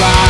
right